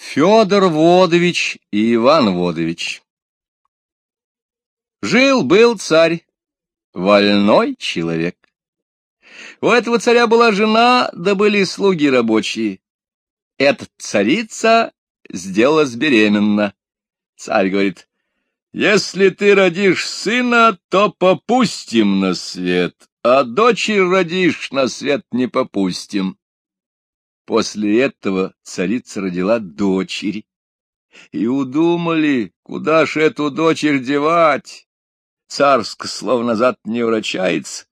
Федор Водович и Иван Водович Жил-был царь, вольной человек. У этого царя была жена, да были слуги рабочие. Эта царица сделалась беременна. Царь говорит, если ты родишь сына, то попустим на свет, а дочерь родишь, на свет не попустим. После этого царица родила дочери. И удумали, куда ж эту дочерь девать. Царск слов назад не врачается.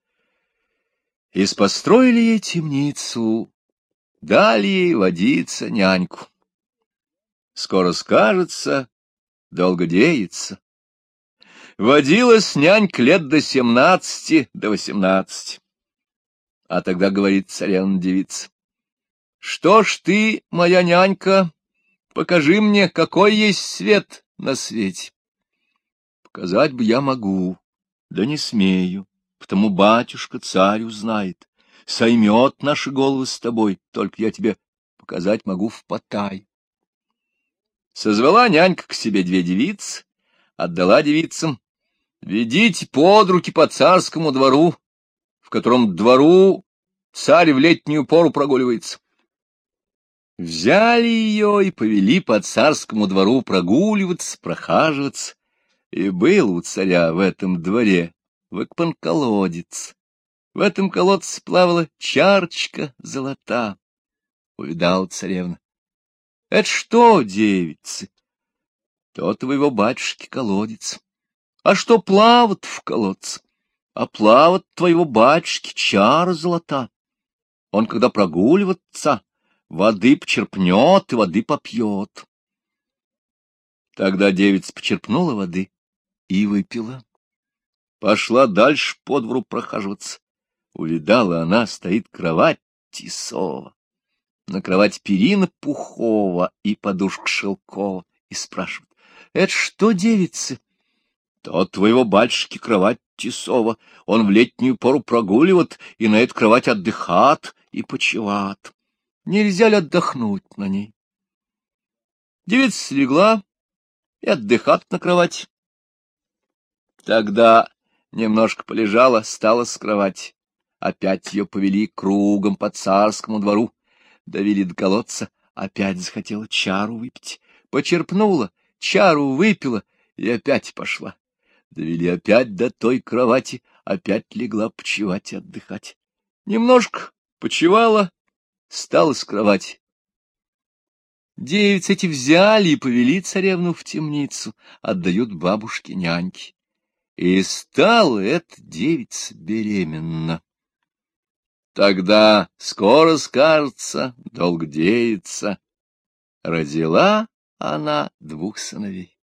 И построили ей темницу, дали ей водиться няньку. Скоро скажется, долго деется. Водилась нянька лет до семнадцати, до восемнадцати. А тогда говорит царевна девица. Что ж ты, моя нянька, покажи мне, какой есть свет на свете. Показать бы я могу, да не смею, потому батюшка царь узнает, соймет наши головы с тобой, только я тебе показать могу в потай. Созвала нянька к себе две девицы, отдала девицам, ведите под руки по царскому двору, в котором двору царь в летнюю пору прогуливается. Взяли ее и повели по царскому двору прогуливаться, прохаживаться. И был у царя в этом дворе выкопан колодец. В этом колодце плавала чарочка золота. Увидал царевна. — Это что, девицы? — То твоего батюшки колодец. А что плавает в колодце? А плавает твоего батюшки чара золота. Он, когда прогуливается, воды почерпнет и воды попьет. Тогда девица почерпнула воды и выпила. Пошла дальше по двору прохаживаться. Увидала она, стоит кровать тисова. На кровать перина пухова и подушка шелкова. И спрашивает, — Это что, девицы? — То твоего батюшки кровать тисова. Он в летнюю пору прогуливает и на эту кровать отдыхат и почеват нельзя ли отдохнуть на ней. Девица слегла и отдыхать на кровати. Тогда немножко полежала, стала с кровати. Опять ее повели кругом по царскому двору, довели до колодца, опять захотела чару выпить. Почерпнула, чару выпила и опять пошла. Довели опять до той кровати, опять легла почевать и отдыхать. Немножко почевала, Стала с кровати. Девиц эти взяли и повели царевну в темницу, отдают бабушке няньки. И стала эта девица беременна. Тогда скоро скажется, долго деется. Родила она двух сыновей.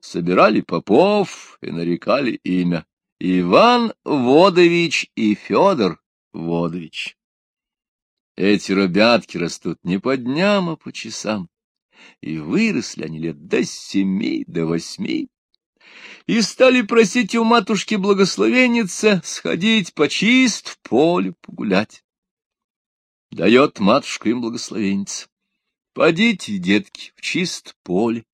Собирали попов и нарекали имя Иван Водович и Федор Водович. Эти ребятки растут не по дням, а по часам. И выросли они лет до семи, до восьми. И стали просить у матушки благословенница сходить по чист в поле погулять. Дает матушка им благословенница. Подите, детки, в чист поле,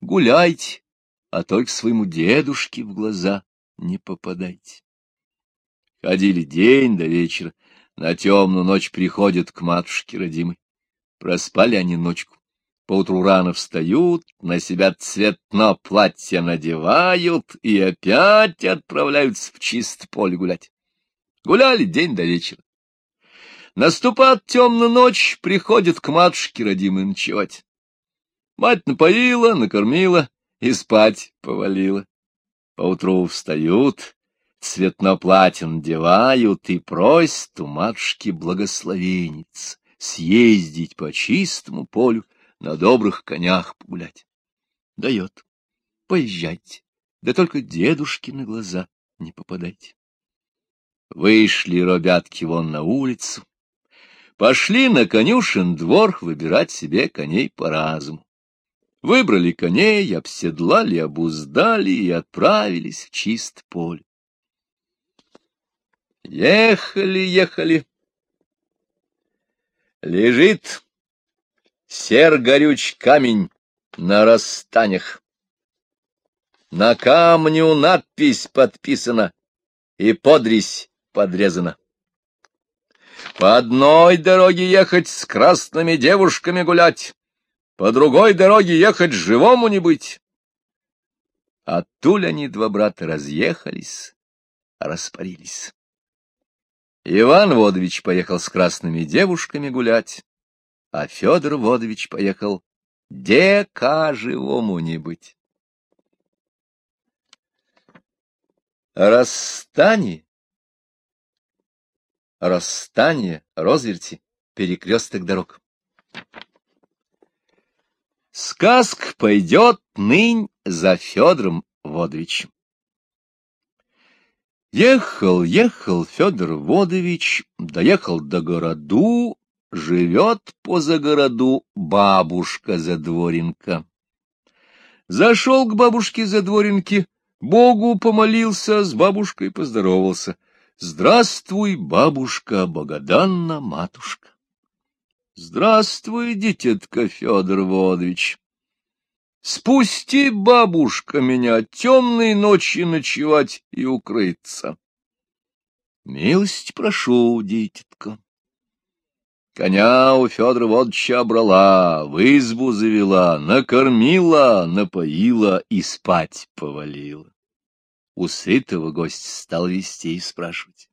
гуляйте, а только своему дедушке в глаза не попадайте. Ходили день до вечера, на темную ночь приходят к матушке родимой. Проспали они ночку. Поутру рано встают, на себя цветно платье надевают и опять отправляются в чист поле гулять. Гуляли день до вечера. Наступает темная ночь, приходят к матушке родимой ночевать. Мать напоила, накормила и спать повалила. Поутру встают, цветно платье надевают и просят у матушки благословенниц съездить по чистому полю, на добрых конях погулять. Дает. Поезжайте, да только дедушке на глаза не попадайте. Вышли ребятки вон на улицу, пошли на конюшен двор выбирать себе коней по разуму. Выбрали коней, обседлали, обуздали и отправились в чист поле. Ехали, ехали. Лежит Сер горюч камень на расстанях. На камню надпись подписана и подрись подрезана. По одной дороге ехать с красными девушками гулять, по другой дороге ехать живому не быть. Оттуль они, два брата, разъехались, распарились. Иван Водович поехал с красными девушками гулять, а Федор Водович поехал дека живому не быть. Расстание, расстание, розверти, перекресток дорог. Сказка пойдет нынь за Федором Водовичем. Ехал, ехал Федор Водович, доехал до городу, живет поза городу бабушка-задворенка. Зашел к бабушке-задворенке, Богу помолился, с бабушкой поздоровался. Здравствуй, бабушка, богоданна матушка. Здравствуй, дитятка Федор Водович. Спусти, бабушка, меня темной ночи ночевать и укрыться. Милость прошу, дитятка. Коня у Федора Водовича брала, в избу завела, накормила, напоила и спать повалила. У сытого гость стал вести и спрашивать.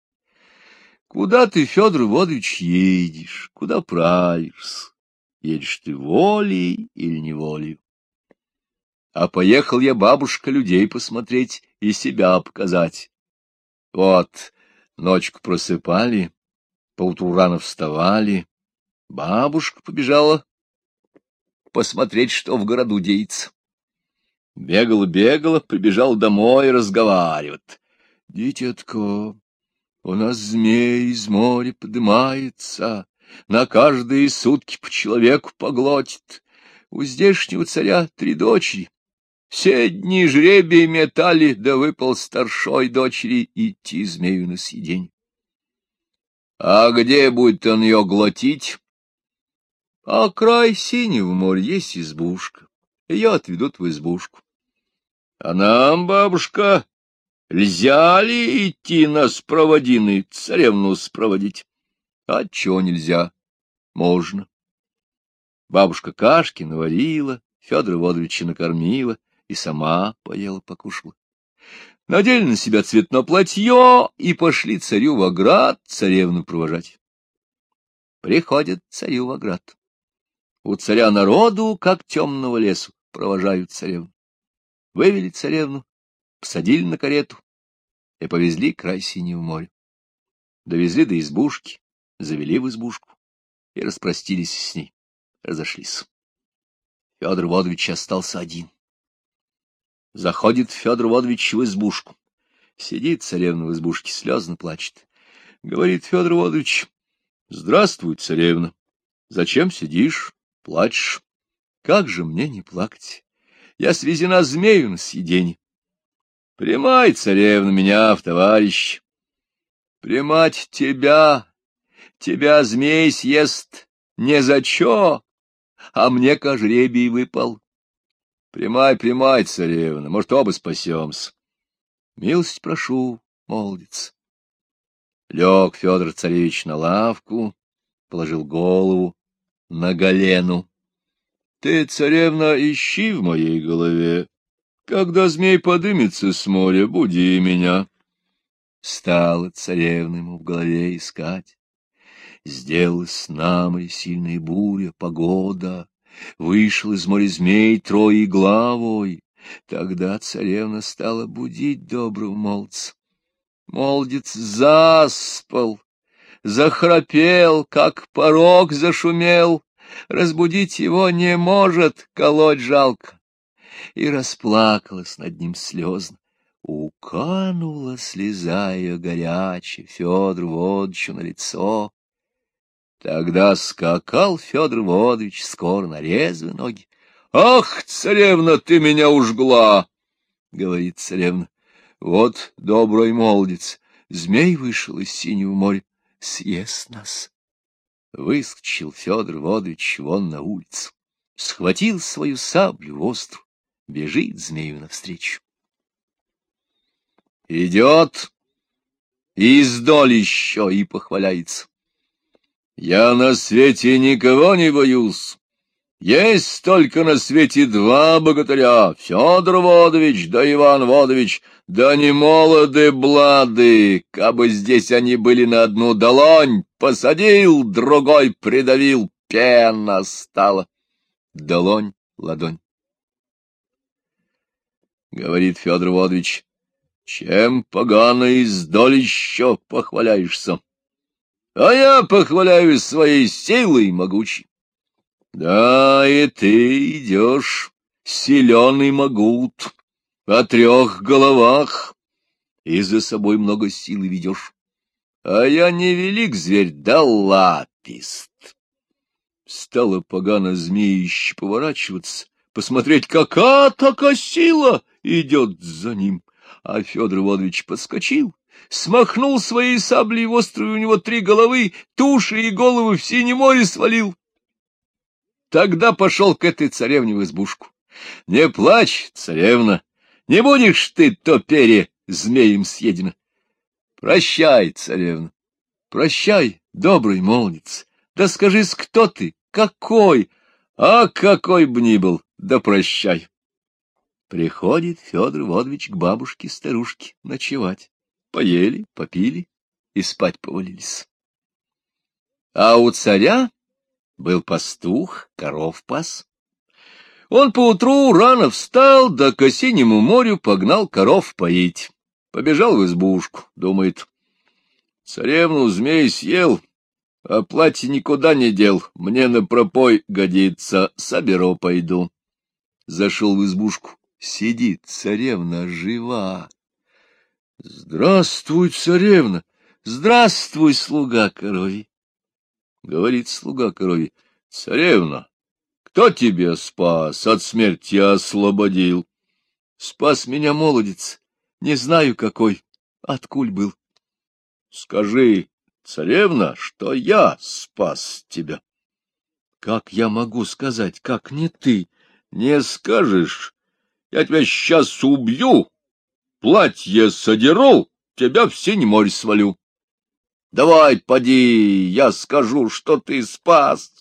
— Куда ты, Федор Водович, едешь? Куда правишься? Едешь ты волей или неволей? А поехал я, бабушка, людей посмотреть и себя показать. Вот, ночку просыпали, поутру рано вставали, Бабушка побежала посмотреть, что в городу деется. Бегала-бегала, прибежал домой, разговаривает. — Дитятко, у нас змей из моря подымается, на каждые сутки по человеку поглотит. У здешнего царя три дочери. Все дни жребий метали, да выпал старшой дочери идти змею на съедень. А где будет он ее глотить? А край синего моря есть избушка. Ее отведут в избушку. А нам, бабушка, нельзя ли идти нас проводины, царевну спроводить? А чего нельзя? Можно. Бабушка кашки наварила, Федора Водовича накормила и сама поела, покушала. Надели на себя цветное платье и пошли царю в оград царевну провожать. Приходит царю в оград. У царя народу, как темного лесу, провожают царевну. Вывели царевну, посадили на карету и повезли край Синего моря. Довезли до избушки, завели в избушку и распростились с ней, разошлись. Федор Водович остался один. Заходит Федор Водович в избушку. Сидит царевна в избушке, слезно плачет. Говорит Федор Водович, — Здравствуй, царевна. Зачем сидишь? Плачешь? Как же мне не плакать? Я свезена змею на съеденье. Примай, царевна, меня в товарищ. Примать тебя, тебя змей съест не за чё, а мне ко жребий выпал. Примай, примай, царевна, может, оба спасемся. Милость прошу, молодец. Лег Федор Царевич на лавку, положил голову, на Галену. Ты, царевна, ищи в моей голове. Когда змей подымется с моря, буди меня. Стала царевна ему в голове искать. Сделалась с нами сильная буря, погода. Вышел из моря змей троей главой. Тогда царевна стала будить доброго молодца. Молодец заспал, захрапел, как порог зашумел, разбудить его не может, колоть жалко. И расплакалась над ним слезно. Уканула слеза ее горячая Федор Водовичу на лицо. Тогда скакал Федор Водович скоро на резвые ноги. — Ах, царевна, ты меня ужгла! — говорит царевна. — Вот добрый молодец, змей вышел из синего моря съест нас. Выскочил Федор Водович вон на улицу, схватил свою саблю острую, бежит змею навстречу. Идет, издоль еще и похваляется. Я на свете никого не боюсь. Есть только на свете два богатыря — Федор Водович да Иван Водович, да не молоды блады, кабы здесь они были на одну долонь, посадил, другой придавил, пена стала. Долонь, ладонь. Говорит Федор Водович, чем погано издоль еще похваляешься? А я похваляюсь своей силой могучей. Да, и ты идешь, силен могут, о трех головах, и за собой много силы ведешь. А я не велик зверь, да лапист. Стало погано змеище поворачиваться, посмотреть, какая такая сила идет за ним. А Федор Водович подскочил, смахнул своей саблей в острую у него три головы, туши и головы в синее море свалил. Тогда пошел к этой царевне в избушку. — Не плачь, царевна, не будешь ты то перья змеем съедена. Прощай, царевна, прощай, добрый молодец. Да скажи, кто ты, какой, а какой б ни был, да прощай. Приходит Федор Водович к бабушке-старушке ночевать. Поели, попили и спать повалились. А у царя был пастух, коров пас. Он поутру рано встал, да к осеннему морю погнал коров поить. Побежал в избушку, думает, царевну змей съел, а платье никуда не дел, мне на пропой годится, соберу пойду. Зашел в избушку, Сидит царевна жива. Здравствуй, царевна! Здравствуй, слуга корови! Говорит слуга корови. Царевна, кто тебя спас, от смерти освободил? Спас меня молодец, не знаю какой, откуль был. Скажи, царевна, что я спас тебя. Как я могу сказать, как не ты? Не скажешь, я тебя сейчас убью, платье содеру, тебя в синь море свалю. Давай, поди, я скажу, что ты спас.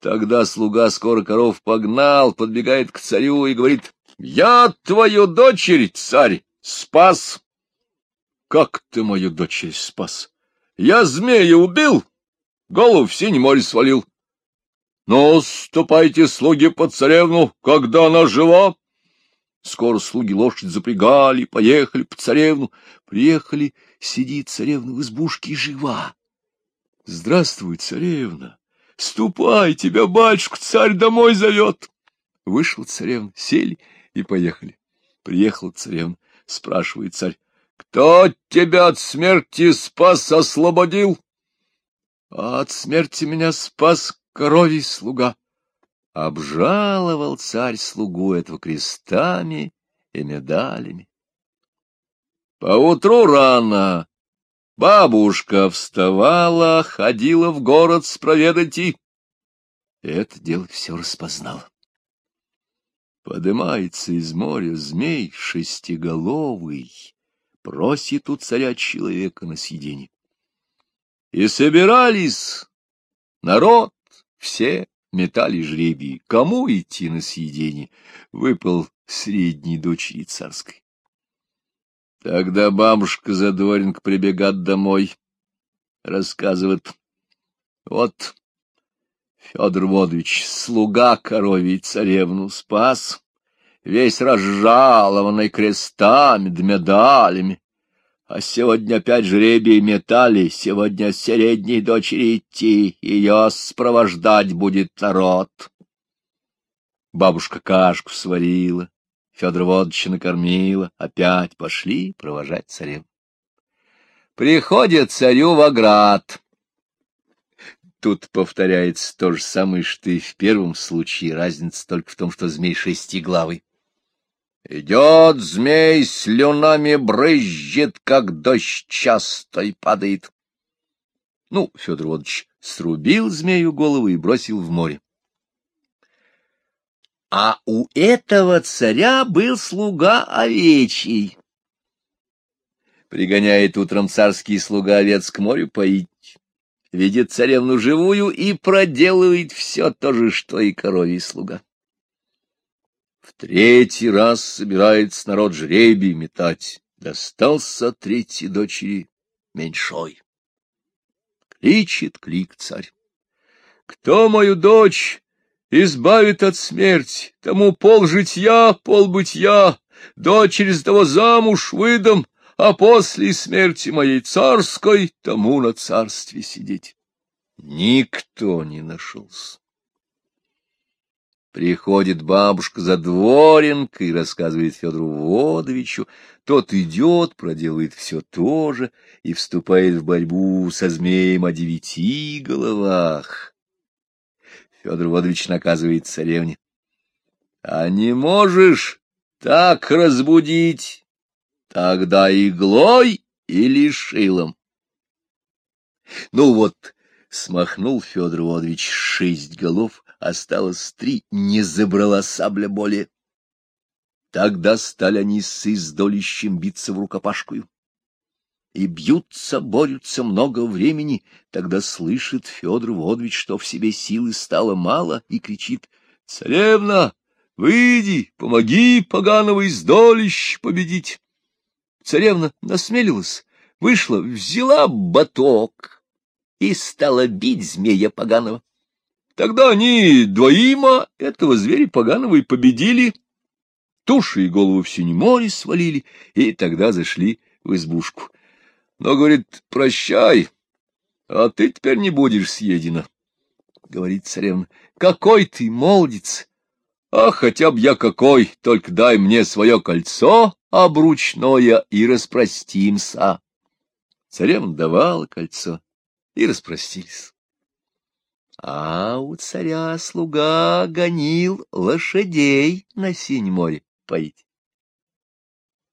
Тогда слуга скоро коров погнал, подбегает к царю и говорит, я твою дочерь, царь, спас. Как ты мою дочерь спас? Я змея убил, голову в синь море свалил. Ну, ступайте, слуги, под царевну, когда она жива. Скоро слуги лошадь запрягали, поехали по царевну. Приехали, сидит царевна в избушке жива. Здравствуй, царевна! Ступай, тебя батюшка царь домой зовет. Вышел царевна, сели и поехали. Приехал царевна, спрашивает царь, кто тебя от смерти спас, освободил? А от смерти меня спас коровий слуга. Обжаловал царь слугу этого крестами и медалями. Поутру рано бабушка вставала, ходила в город спроведать и... Это дело все распознала. Подымается из моря змей шестиголовый, просит у царя человека на съедение. И собирались народ все метали жребий, кому идти на съедение, выпал средней дочери царской. Тогда бабушка Задоринг прибегает домой, рассказывает. Вот Федор Водович, слуга коровий царевну спас, весь разжалованный крестами да медалями. А сегодня опять жребий метали, сегодня средней дочери идти, ее спровождать будет народ. Бабушка кашку сварила, Федор Водовича накормила, опять пошли провожать царевну. Приходит царю в оград. Тут повторяется то же самое, что и в первом случае, разница только в том, что змей шестиглавый. Идет змей, слюнами брызжет, как дождь часто и падает. Ну, Федор Водович срубил змею голову и бросил в море. А у этого царя был слуга овечий. Пригоняет утром царский слуга овец к морю поить. Видит царевну живую и проделывает все то же, что и коровий слуга. В третий раз собирается народ жребий метать. Достался третьей дочери меньшой. Кричит клик царь. Кто мою дочь избавит от смерти, тому пол житья, пол бытия, дочери с того замуж выдам, а после смерти моей царской тому на царстве сидеть. Никто не нашелся. Приходит бабушка за дворенкой и рассказывает Федору Водовичу. Тот идет, проделывает все то же и вступает в борьбу со змеем о девяти головах. Федор Водович наказывает царевне. — А не можешь так разбудить, тогда иглой или шилом. Ну вот, смахнул Федор Водович шесть голов, осталось три, не забрала сабля более. Тогда стали они с издолищем биться в рукопашкую. И бьются, борются много времени. Тогда слышит Федор Водович, что в себе силы стало мало, и кричит «Царевна, выйди, помоги поганого издолищ победить!» Царевна насмелилась, вышла, взяла баток и стала бить змея поганого. Тогда они двоима этого зверя поганого и победили, туши и голову в синем море свалили, и тогда зашли в избушку. Но, говорит, прощай, а ты теперь не будешь съедена. Говорит царевна, какой ты молодец! А хотя б я какой, только дай мне свое кольцо обручное и распростимся. Царевна давала кольцо, и распростились. А у царя слуга гонил лошадей на синь море поить.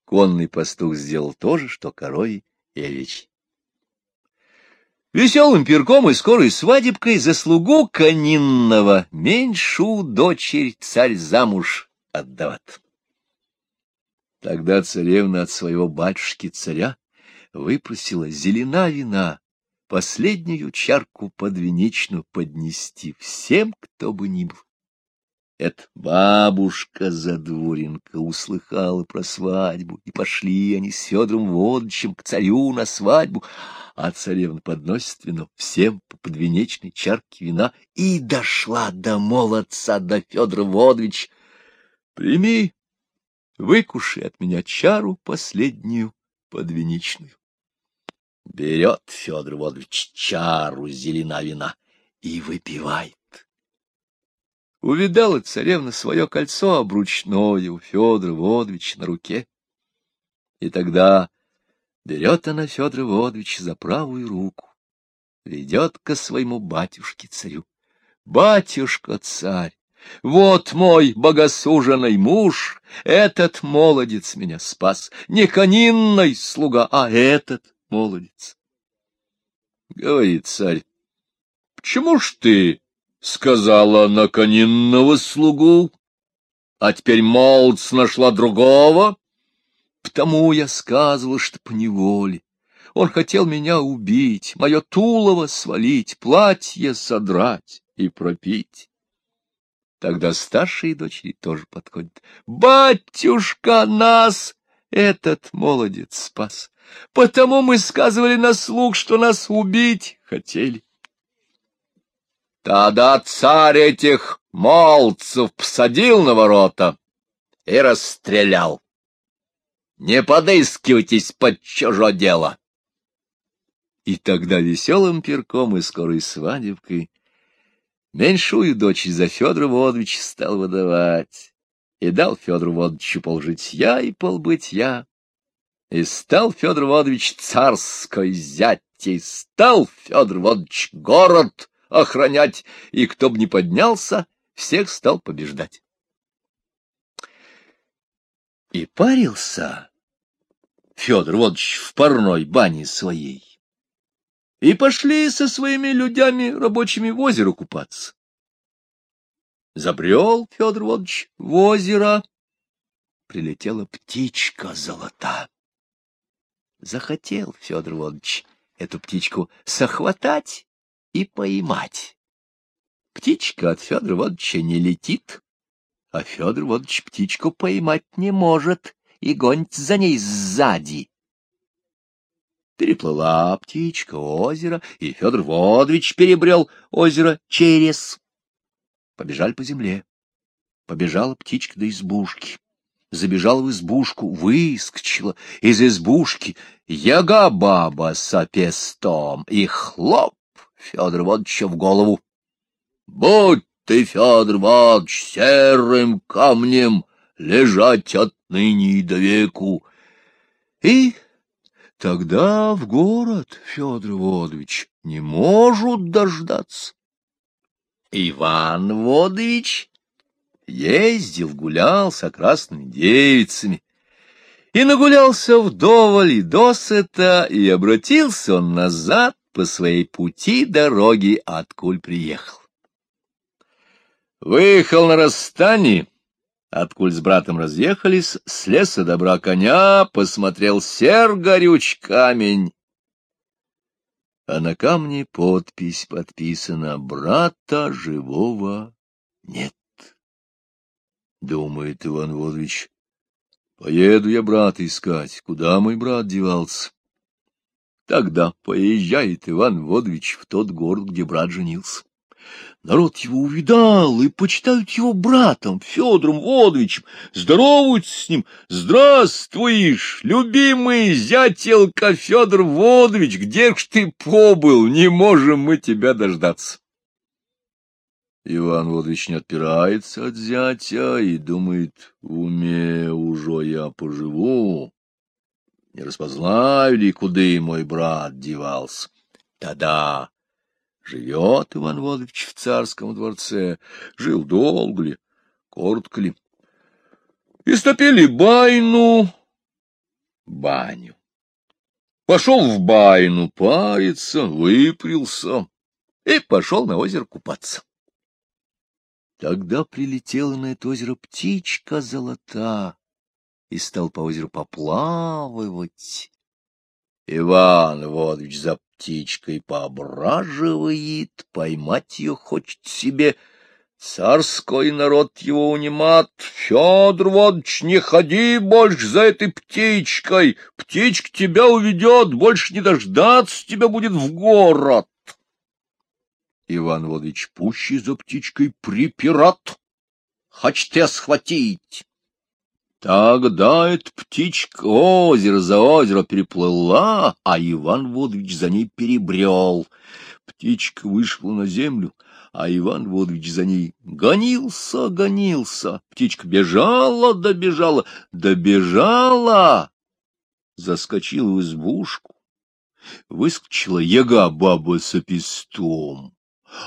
Конный пастух сделал то же, что коровий и овечий. Веселым пирком и скорой свадебкой за слугу конинного меньшую дочерь царь замуж отдават. Тогда царевна от своего батюшки-царя выпросила зелена вина последнюю чарку подвенечную поднести всем, кто бы ни был. Это бабушка Задворенко услыхала про свадьбу, и пошли они с Федором Водычем к царю на свадьбу, а царевна подносит вино всем по подвенечной чарке вина и дошла до молодца, до Федора Водович. Прими, выкушай от меня чару последнюю подвенечную. Берет Федор Водович чару зелена вина и выпивает. Увидала царевна свое кольцо обручное у Федора Водовича на руке. И тогда берет она Федора Водовича за правую руку, ведет ко своему батюшке-царю. Батюшка-царь, вот мой богосуженный муж, этот молодец меня спас, не конинный слуга, а этот молодец. Говорит царь, почему ж ты сказала на конинного слугу, а теперь молодц нашла другого? Потому я сказывала, что поневоле. Он хотел меня убить, мое тулово свалить, платье содрать и пропить. Тогда старшие дочери тоже подходят. «Батюшка, нас этот молодец спас! Потому мы сказывали на слух, что нас убить хотели. Тогда царь этих молцев посадил на ворота и расстрелял. Не подыскивайтесь под чужое дело. И тогда веселым перком и скорой свадебкой меньшую дочь за Федора Водовича стал выдавать и дал Федору Водовичу полжитья и полбытья, и стал Федор Водович царской зятей, стал Федор Водович город охранять, и кто бы ни поднялся, всех стал побеждать. И парился Федор Водович в парной бане своей. и пошли со своими людьми рабочими в озеро купаться. Забрел Федор Водович в озеро, прилетела птичка золота. Захотел Федор Водович эту птичку сохватать и поймать. Птичка от Федора Водовича не летит, а Федор Водович птичку поймать не может и гонит за ней сзади. Переплыла птичка озеро, и Федор Водович перебрел озеро через. Побежали по земле. Побежала птичка до избушки. Забежала в избушку, выскочила из избушки яга-баба с опестом, и хлоп Федор Водовича в голову. Будь ты, Федор Иванович, серым камнем лежать отныне и до веку. И тогда в город, Федор Водович, не может дождаться. Иван Водович ездил, гулял с красными девицами, и нагулялся вдоволь и досыта, и обратился он назад по своей пути дороги, откуль приехал. Выехал на расстании, откуль с братом разъехались, с леса добра коня, посмотрел сер горюч камень. А на камне подпись подписана «Брата живого нет». Думает Иван Водович, поеду я брата искать, куда мой брат девался. Тогда поезжает Иван Водович в тот город, где брат женился. Народ его увидал и почитают его братом, Федором Водовичем, здороваются с ним. Здравствуешь, любимый зятелка Федор Водович, где ж ты побыл, не можем мы тебя дождаться. Иван Водович не отпирается от зятя и думает, в уме уже я поживу. Не распознаю ли, куда мой брат девался? Тогда Живет Иван Водович в царском дворце, жил долго ли, коротко ли. Истопили байну, баню. Пошел в байну париться, выпрился и пошел на озеро купаться. Тогда прилетела на это озеро птичка золота и стал по озеру поплавывать. Иван Водович за птичкой поображивает, поймать ее хочет себе. Царской народ его унимат. Федор Водович, не ходи больше за этой птичкой. Птичка тебя уведет, больше не дождаться тебя будет в город. Иван Водович пуще за птичкой припират. Хочет тебя схватить. Тогда эта птичка озеро за озеро переплыла, а Иван Водович за ней перебрел. Птичка вышла на землю, а Иван Водович за ней гонился, гонился. Птичка бежала, добежала, добежала, заскочила в избушку, выскочила яга-баба с опистом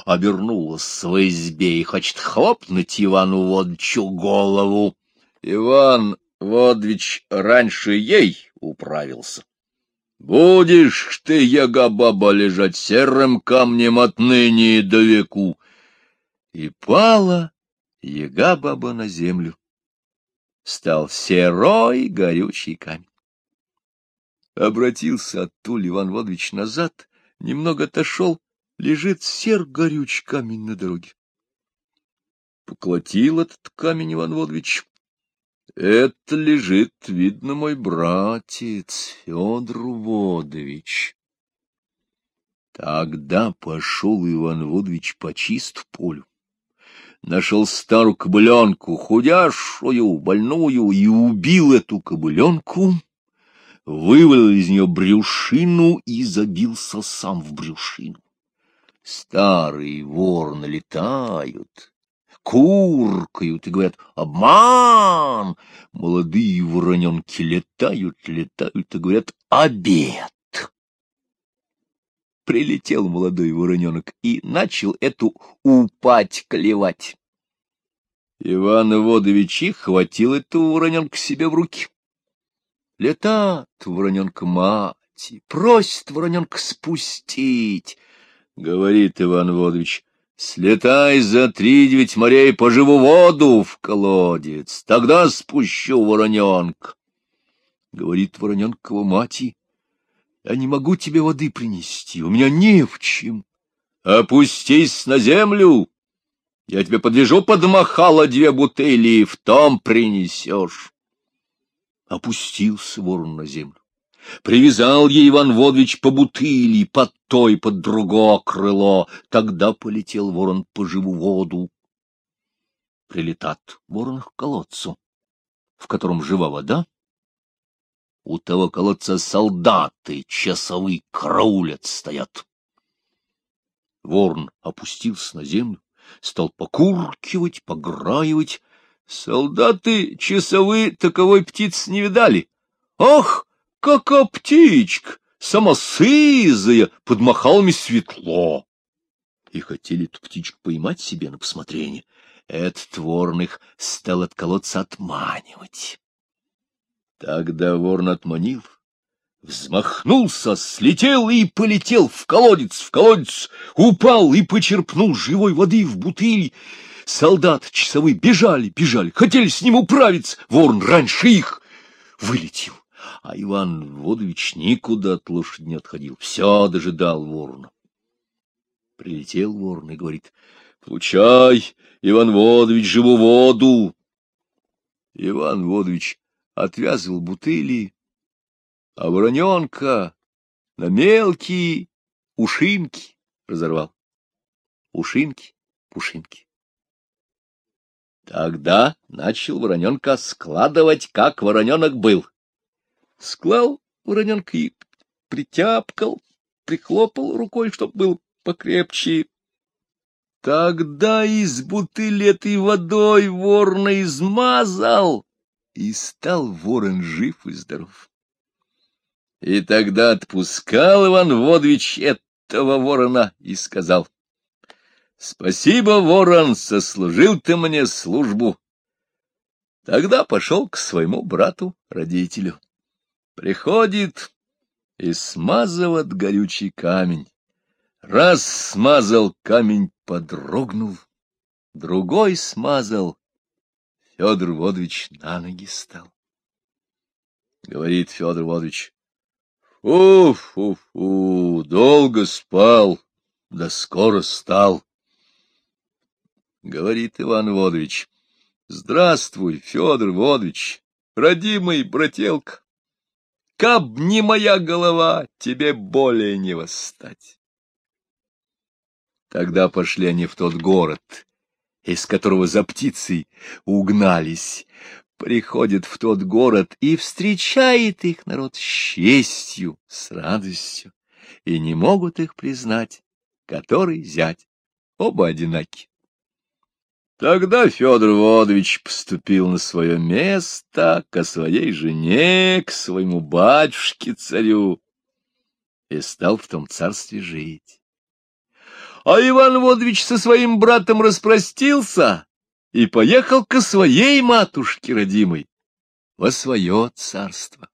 обернулась в избе и хочет хлопнуть Ивану Водовичу голову. Иван Водвич раньше ей управился. Будешь ты, яга-баба, лежать серым камнем отныне до веку. И пала яга-баба на землю. Стал серой горючий камень. Обратился оттуль Иван Водович назад, немного отошел, лежит сер горюч камень на дороге. Поколотил этот камень Иван Водович, это лежит, видно, мой братец Федор Водович. Тогда пошел Иван Водович по чист полю. Нашел старую кобыленку, худяшую, больную, и убил эту кобыленку, вывалил из нее брюшину и забился сам в брюшину. Старые ворны летают, куркают и говорят «обман!» Молодые вороненки летают, летают и говорят «обед!» Прилетел молодой вороненок и начал эту упать клевать. Иван Иводович хватил эту вороненка себе в руки. Летат вороненка мать, просит вороненка спустить. Говорит Иван Водович, слетай за три девять морей по живу воду в колодец, тогда спущу вороненка. Говорит вороненкова мати, я не могу тебе воды принести, у меня не в чем. Опустись на землю, я тебе подвяжу под махало две бутыли, в том принесешь. Опустился ворон на землю. Привязал ей Иван Водович по бутыли, под то и под другое крыло. Тогда полетел ворон по живу воду. Прилетат ворон к колодцу, в котором жива вода. У того колодца солдаты часовые караулят стоят. Ворон опустился на землю, стал покуркивать, пограивать. Солдаты часовые таковой птицы не видали. Ах, какая птичка! Самосызая, под махалами светло. И хотели эту птичку поймать себе на посмотрение. Этот ворон стал от колодца отманивать. Тогда ворон отманил, взмахнулся, слетел и полетел в колодец, в колодец, упал и почерпнул живой воды в бутыль. Солдат часовые бежали, бежали, хотели с ним управиться, ворон раньше их вылетел. А Иван Водович никуда от лошади не отходил, все дожидал ворона. Прилетел ворон и говорит, — Получай, Иван Водович, живу воду. Иван Водович отвязывал бутыли, а вороненка на мелкие ушинки разорвал. Ушинки, пушинки. Тогда начал вороненка складывать, как вороненок был. Склал вороненка и притяпкал, прихлопал рукой, чтоб был покрепче. Тогда из бутыли этой водой ворона измазал, и стал ворон жив и здоров. И тогда отпускал Иван Водович этого ворона и сказал, — Спасибо, ворон, сослужил ты мне службу. Тогда пошел к своему брату-родителю. Приходит и смазывает горючий камень. Раз смазал, камень подрогнул, другой смазал. Федор Водович на ноги стал. Говорит Федор Водович, Фу-фу-фу, долго спал, да скоро стал. Говорит Иван Водович, здравствуй, Федор Водович, родимый брателка. Каб не моя голова, тебе более не восстать. Тогда пошли они в тот город, из которого за птицей угнались приходит в тот город и встречает их народ с честью, с радостью, и не могут их признать, который зять, оба одинаки. Тогда Федор Водович поступил на свое место, к своей жене, к своему батюшке-царю, и стал в том царстве жить. А Иван Водович со своим братом распростился, и поехал к своей матушке родимой во свое царство.